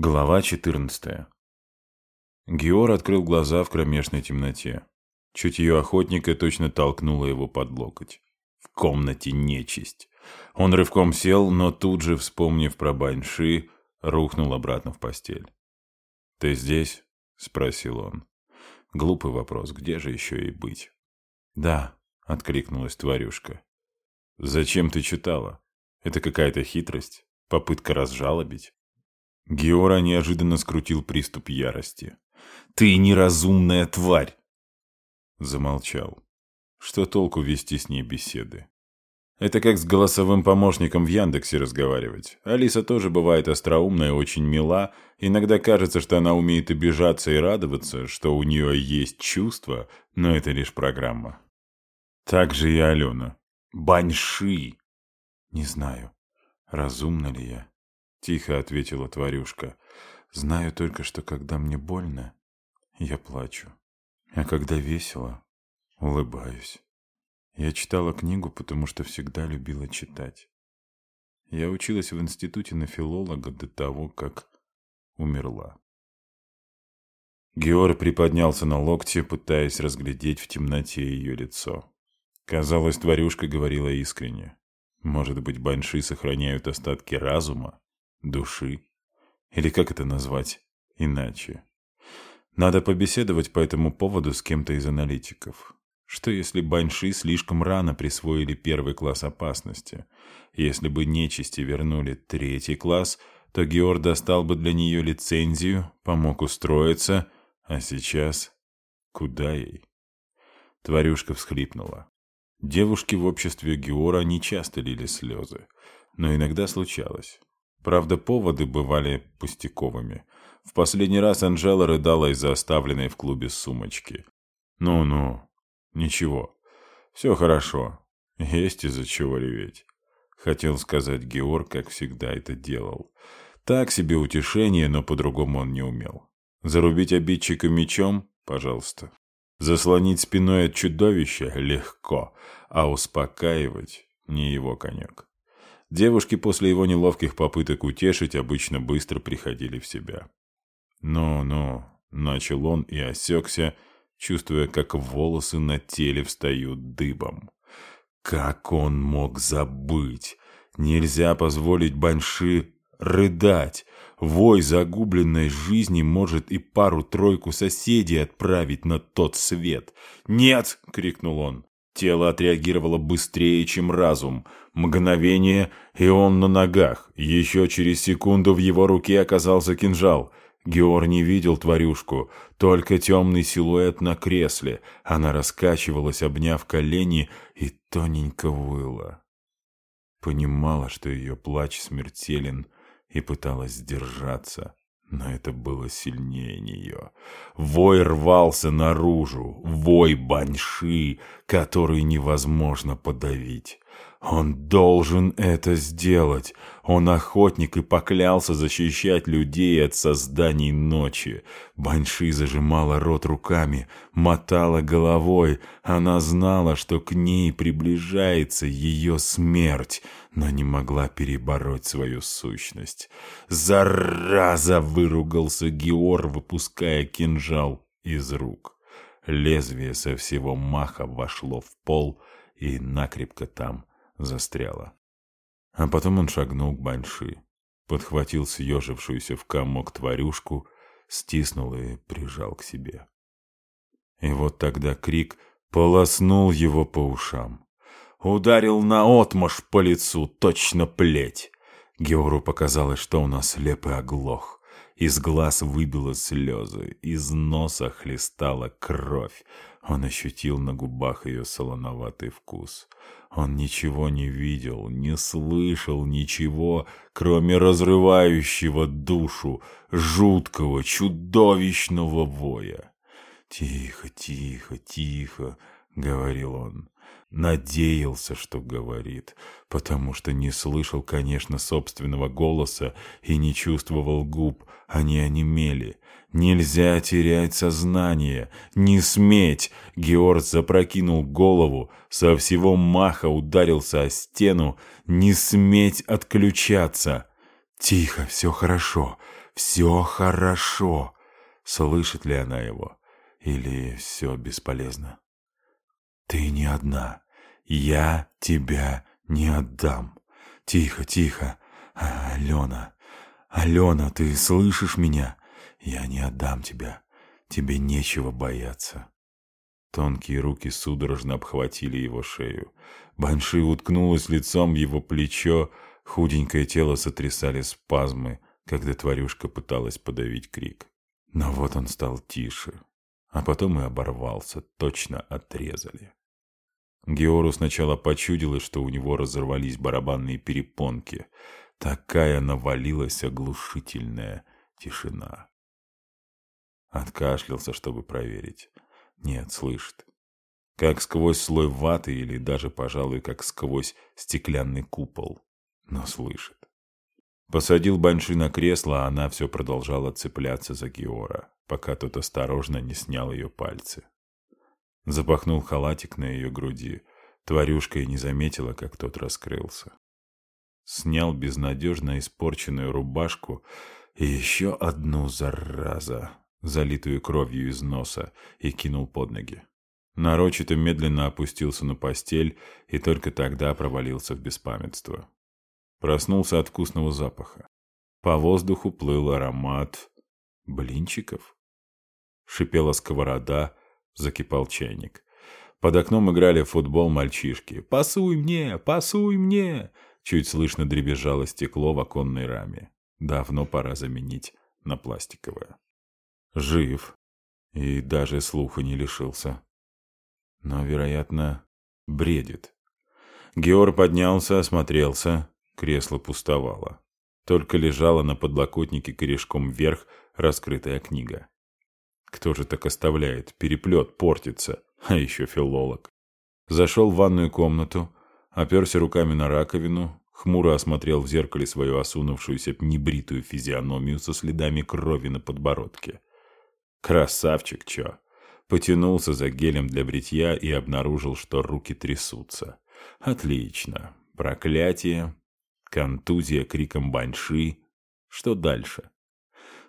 Глава 14 Геор открыл глаза в кромешной темноте. Чутье охотника точно толкнуло его под локоть. В комнате нечисть. Он рывком сел, но тут же, вспомнив про Баньши, рухнул обратно в постель. «Ты здесь?» — спросил он. Глупый вопрос, где же еще и быть? «Да», — откликнулась тварюшка. «Зачем ты читала? Это какая-то хитрость? Попытка разжалобить?» Геора неожиданно скрутил приступ ярости. «Ты неразумная тварь!» Замолчал. Что толку вести с ней беседы? Это как с голосовым помощником в Яндексе разговаривать. Алиса тоже бывает остроумная, очень мила. Иногда кажется, что она умеет обижаться и радоваться, что у нее есть чувства, но это лишь программа. Так же и Алена. Баньши! Не знаю, разумна ли я. — тихо ответила тварюшка. «Знаю только, что когда мне больно, я плачу. А когда весело, улыбаюсь. Я читала книгу, потому что всегда любила читать. Я училась в институте на филолога до того, как умерла». Геор приподнялся на локте, пытаясь разглядеть в темноте ее лицо. Казалось, тварюшка говорила искренне. Может быть, банши сохраняют остатки разума? Души. Или как это назвать иначе? Надо побеседовать по этому поводу с кем-то из аналитиков. Что если баньши слишком рано присвоили первый класс опасности? Если бы нечисти вернули третий класс, то Геор достал бы для нее лицензию, помог устроиться, а сейчас куда ей? Тварюшка всхлипнула. Девушки в обществе Геора не часто лили слезы, но иногда случалось. Правда, поводы бывали пустяковыми. В последний раз Анжела рыдала из-за оставленной в клубе сумочки. «Ну-ну, ничего, все хорошо, есть из-за чего реветь», — хотел сказать Георг, как всегда это делал. Так себе утешение, но по-другому он не умел. Зарубить обидчика мечом — пожалуйста. Заслонить спиной от чудовища — легко, а успокаивать — не его конек. Девушки после его неловких попыток утешить обычно быстро приходили в себя. «Ну-ну», — начал он и осекся, чувствуя, как волосы на теле встают дыбом. Как он мог забыть? Нельзя позволить Банши рыдать. Вой загубленной жизни может и пару-тройку соседей отправить на тот свет. «Нет!» — крикнул он. Тело отреагировало быстрее, чем разум. Мгновение, и он на ногах. Еще через секунду в его руке оказался кинжал. Геор не видел тварюшку, только темный силуэт на кресле. Она раскачивалась, обняв колени, и тоненько выла. Понимала, что ее плач смертелен, и пыталась сдержаться. Но это было сильнее нее. Вой рвался наружу, вой баньши, который невозможно подавить. Он должен это сделать. Он охотник и поклялся защищать людей от созданий ночи. Баньши зажимала рот руками, мотала головой. Она знала, что к ней приближается ее смерть, но не могла перебороть свою сущность. «Зараза!» — выругался Геор, выпуская кинжал из рук. Лезвие со всего маха вошло в пол и накрепко там застряла. А потом он шагнул к Баньши, подхватил съежившуюся в комок тварюшку, стиснул и прижал к себе. И вот тогда крик полоснул его по ушам. Ударил наотмашь по лицу, точно плеть. Геору показалось, что он ослеп и оглох. Из глаз выбило слезы, из носа хлестала кровь. Он ощутил на губах ее солоноватый вкус. Он ничего не видел, не слышал ничего, кроме разрывающего душу, жуткого, чудовищного воя. «Тихо, тихо, тихо», — говорил он. Надеялся, что говорит, потому что не слышал, конечно, собственного голоса и не чувствовал губ, они онемели. Нельзя терять сознание, не сметь! Георг запрокинул голову, со всего маха ударился о стену, не сметь отключаться. Тихо, все хорошо, Все хорошо. Слышит ли она его? Или все бесполезно? Ты не одна. Я тебя не отдам. Тихо, тихо. Алена, Алена, ты слышишь меня? Я не отдам тебя. Тебе нечего бояться. Тонкие руки судорожно обхватили его шею. Банши уткнулась лицом в его плечо, худенькое тело сотрясали спазмы, когда тварюшка пыталась подавить крик. Но вот он стал тише, а потом и оборвался, точно отрезали. Геору сначала почудилось, что у него разорвались барабанные перепонки. Такая навалилась оглушительная тишина. Откашлялся, чтобы проверить. Нет, слышит. Как сквозь слой ваты или даже, пожалуй, как сквозь стеклянный купол. Но слышит. Посадил Банши на кресло, а она все продолжала цепляться за Геора, пока тот осторожно не снял ее пальцы. Запахнул халатик на ее груди. Тварюшка и не заметила, как тот раскрылся. Снял безнадежно испорченную рубашку и еще одну, зараза, залитую кровью из носа, и кинул под ноги. Нарочито медленно опустился на постель и только тогда провалился в беспамятство. Проснулся от вкусного запаха. По воздуху плыл аромат блинчиков. Шипела сковорода, закипал чайник. Под окном играли в футбол мальчишки. «Пасуй мне! Пасуй мне!» Чуть слышно дребезжало стекло в оконной раме. Давно пора заменить на пластиковое. Жив. И даже слуха не лишился. Но, вероятно, бредит. Геор поднялся, осмотрелся. Кресло пустовало. Только лежала на подлокотнике корешком вверх раскрытая книга. Кто же так оставляет? Переплет портится. А еще филолог. Зашел в ванную комнату, оперся руками на раковину, хмуро осмотрел в зеркале свою осунувшуюся небритую физиономию со следами крови на подбородке. Красавчик, чё. Потянулся за гелем для бритья и обнаружил, что руки трясутся. Отлично. Проклятие. Контузия криком баньши. Что дальше?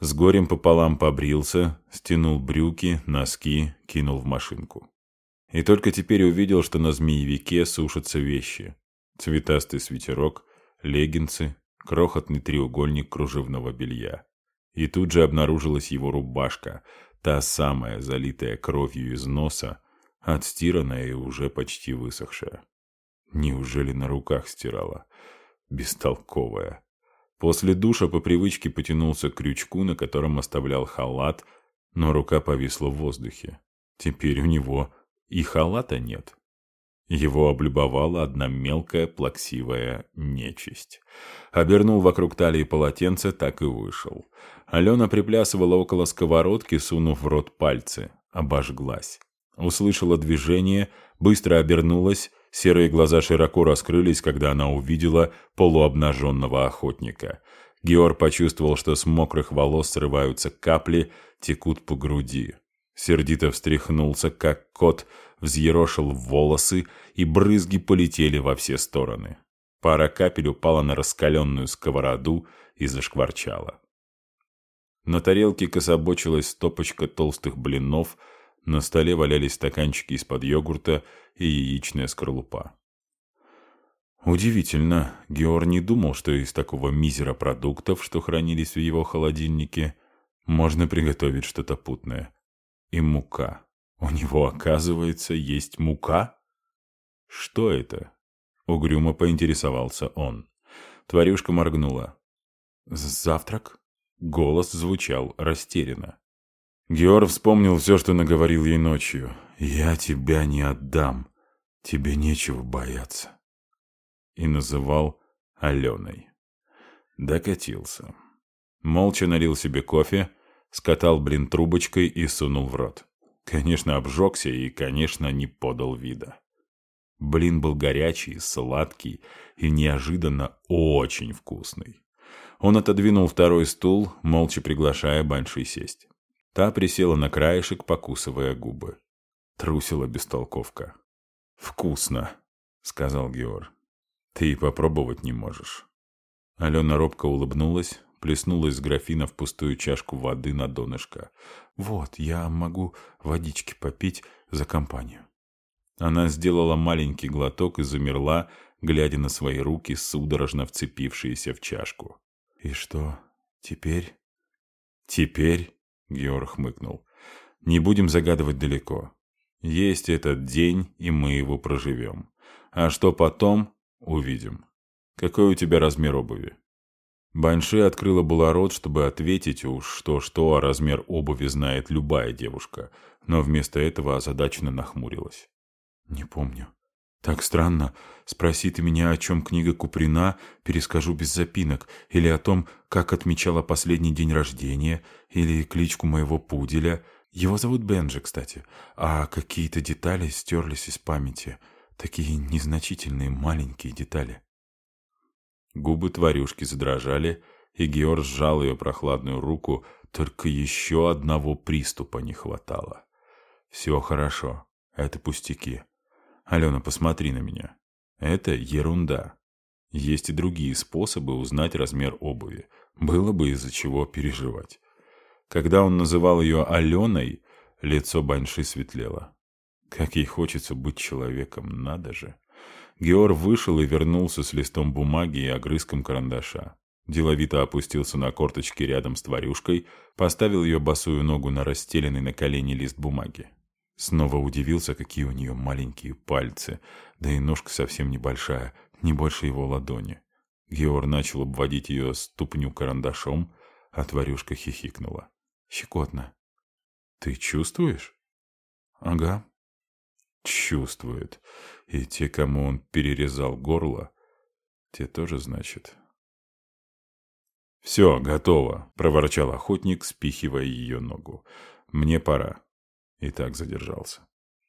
С горем пополам побрился, стянул брюки, носки, кинул в машинку. И только теперь увидел, что на змеевике сушатся вещи. Цветастый свитерок, леггинсы, крохотный треугольник кружевного белья. И тут же обнаружилась его рубашка, та самая, залитая кровью из носа, отстиранная и уже почти высохшая. Неужели на руках стирала? Бестолковая. После душа по привычке потянулся к крючку, на котором оставлял халат, но рука повисла в воздухе. Теперь у него и халата нет. Его облюбовала одна мелкая плаксивая нечисть. Обернул вокруг талии полотенце, так и вышел. Алена приплясывала около сковородки, сунув в рот пальцы. Обожглась. Услышала движение, быстро обернулась, серые глаза широко раскрылись, когда она увидела полуобнаженного охотника. Георг почувствовал, что с мокрых волос срываются капли, текут по груди. Сердито встряхнулся, как кот, взъерошил волосы, и брызги полетели во все стороны. Пара капель упала на раскаленную сковороду и зашкварчала. На тарелке кособочилась стопочка толстых блинов, на столе валялись стаканчики из-под йогурта и яичная скорлупа. Удивительно, Геор не думал, что из такого мизера продуктов, что хранились в его холодильнике, можно приготовить что-то путное. И мука. У него, оказывается, есть мука? Что это? Угрюмо поинтересовался он. Тварюшка моргнула. «Завтрак?» Голос звучал растерянно. Геор вспомнил все, что наговорил ей ночью. «Я тебя не отдам. Тебе нечего бояться». И называл Аленой. Докатился. Молча налил себе кофе, скатал блин трубочкой и сунул в рот. Конечно, обжегся и, конечно, не подал вида. Блин был горячий, сладкий и неожиданно очень вкусный. Он отодвинул второй стул, молча приглашая Банши сесть. Та присела на краешек, покусывая губы. Трусила бестолковка. «Вкусно», — сказал Геор. «Ты и попробовать не можешь». Алена робко улыбнулась, плеснула из графина в пустую чашку воды на донышко. «Вот, я могу водички попить за компанию». Она сделала маленький глоток и замерла, глядя на свои руки, судорожно вцепившиеся в чашку. «И что, теперь?» «Теперь?» — Георг хмыкнул. «Не будем загадывать далеко. Есть этот день, и мы его проживем. А что потом, увидим. Какой у тебя размер обуви?» Банши открыла было рот, чтобы ответить уж что-что, а размер обуви знает любая девушка, но вместо этого озадаченно нахмурилась. «Не помню. Так странно. Спроси ты меня, о чем книга Куприна, перескажу без запинок, или о том, как отмечала последний день рождения, или кличку моего пуделя. Его зовут Бенджи, кстати. А какие-то детали стерлись из памяти. Такие незначительные маленькие детали». Губы тварюшки задрожали, и Георг сжал ее прохладную руку, только еще одного приступа не хватало. «Все хорошо. Это пустяки. Алена, посмотри на меня. Это ерунда. Есть и другие способы узнать размер обуви. Было бы из-за чего переживать. Когда он называл ее Аленой, лицо Баньши светлело. Как ей хочется быть человеком, надо же. Геор вышел и вернулся с листом бумаги и огрызком карандаша. Деловито опустился на корточки рядом с тварюшкой, поставил ее босую ногу на расстеленный на колени лист бумаги. Снова удивился, какие у нее маленькие пальцы, да и ножка совсем небольшая, не больше его ладони. Геор начал обводить ее ступню карандашом, а тварюшка хихикнула. «Щекотно». «Ты чувствуешь?» «Ага». «Чувствует. И те, кому он перерезал горло, те тоже, значит...» «Все, готово», — проворчал охотник, спихивая ее ногу. «Мне пора» и так задержался.